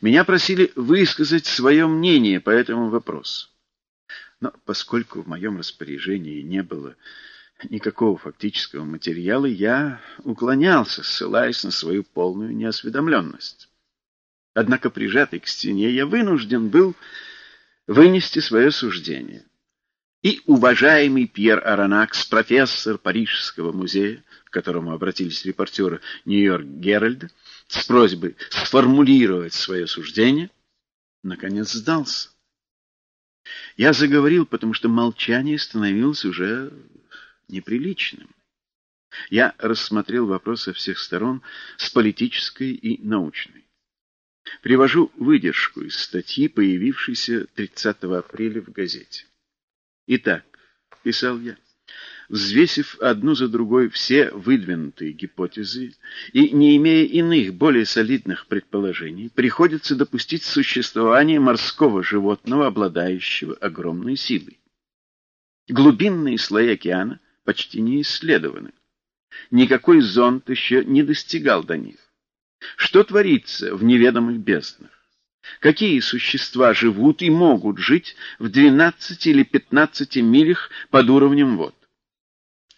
Меня просили высказать свое мнение по этому вопросу. Но поскольку в моем распоряжении не было никакого фактического материала, я уклонялся, ссылаясь на свою полную неосведомленность. Однако, прижатый к стене, я вынужден был вынести свое суждение. И уважаемый Пьер Аронакс, профессор Парижского музея, к которому обратились репортеры Нью-Йорк Геральда, с просьбой сформулировать свое суждение, наконец сдался. Я заговорил, потому что молчание становилось уже неприличным. Я рассмотрел вопрос со всех сторон, с политической и научной. Привожу выдержку из статьи, появившейся 30 апреля в газете. Итак, писал я, взвесив одну за другой все выдвинутые гипотезы и не имея иных, более солидных предположений, приходится допустить существование морского животного, обладающего огромной силой. Глубинные слои океана почти не исследованы. Никакой зонд еще не достигал до них. Что творится в неведомых безднах? Какие существа живут и могут жить в 12 или 15 милях под уровнем вод?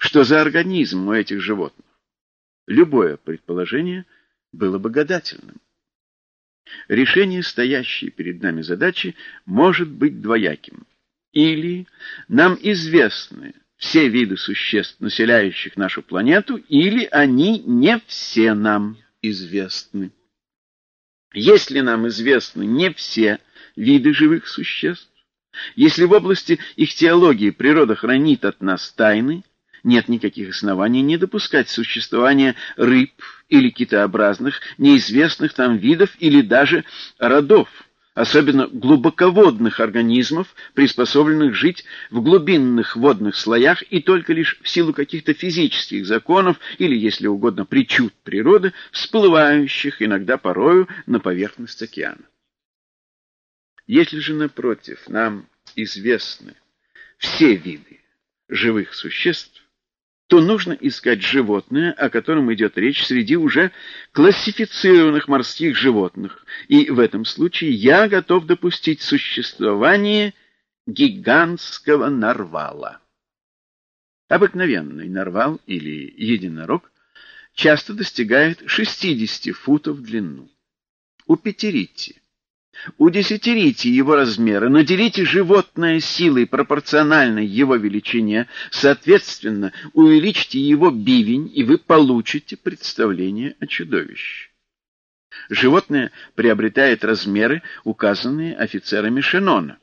Что за организм у этих животных? Любое предположение было бы гадательным. Решение стоящей перед нами задачи может быть двояким. Или нам известны все виды существ, населяющих нашу планету, или они не все нам известны. Если нам известны не все виды живых существ, если в области их теологии природа хранит от нас тайны, нет никаких оснований не допускать существования рыб или китообразных, неизвестных там видов или даже родов, особенно глубоководных организмов, приспособленных жить в глубинных водных слоях и только лишь в силу каких-то физических законов или, если угодно, причуд природы, всплывающих иногда порою на поверхность океана. Если же, напротив, нам известны все виды живых существ, то нужно искать животное, о котором идет речь среди уже классифицированных морских животных. И в этом случае я готов допустить существование гигантского нарвала. Обыкновенный нарвал или единорог часто достигает 60 футов в длину. У пятерити Удесятерите его размеры, наделите животное силой, пропорциональной его величине, соответственно, увеличьте его бивень, и вы получите представление о чудовище. Животное приобретает размеры, указанные офицерами Шенона.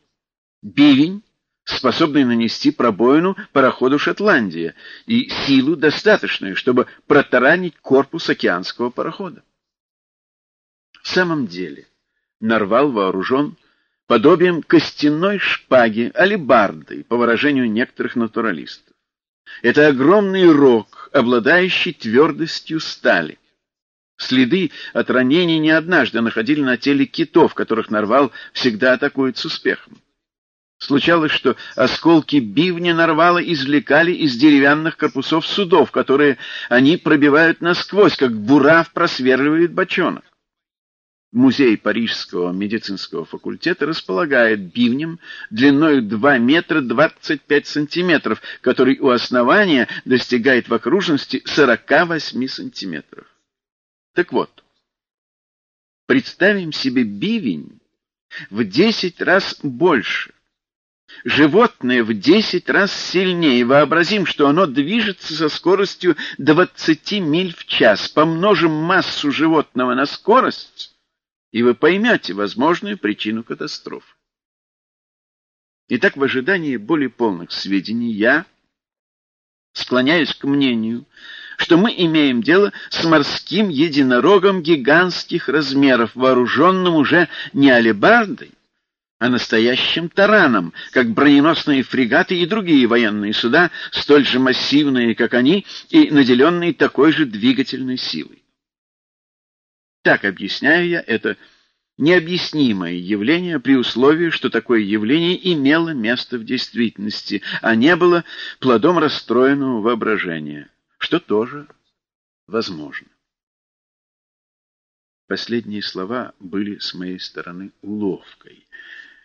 Бивень, способный нанести пробоину пароходу «Шотландия», и силу достаточную, чтобы протаранить корпус океанского парохода. В самом деле... Нарвал вооружен подобием костяной шпаги, алебардой, по выражению некоторых натуралистов. Это огромный рог, обладающий твердостью стали. Следы от ранений не однажды находили на теле китов, которых Нарвал всегда атакует с успехом. Случалось, что осколки бивня Нарвала извлекали из деревянных корпусов судов, которые они пробивают насквозь, как бурав просверливает бочонок. Музей Парижского медицинского факультета располагает бивнем длиной 2 метра 25 сантиметров, который у основания достигает в окружности 48 сантиметров. Так вот, представим себе бивень в 10 раз больше, животное в 10 раз сильнее, вообразим, что оно движется со скоростью 20 миль в час, помножим массу животного на скорость и вы поймете возможную причину катастрофы. Итак, в ожидании более полных сведений я склоняюсь к мнению, что мы имеем дело с морским единорогом гигантских размеров, вооруженным уже не алебардой, а настоящим тараном, как броненосные фрегаты и другие военные суда, столь же массивные, как они, и наделенные такой же двигательной силой. Так объясняю я это необъяснимое явление при условии, что такое явление имело место в действительности, а не было плодом расстроенного воображения, что тоже возможно. Последние слова были с моей стороны уловкой.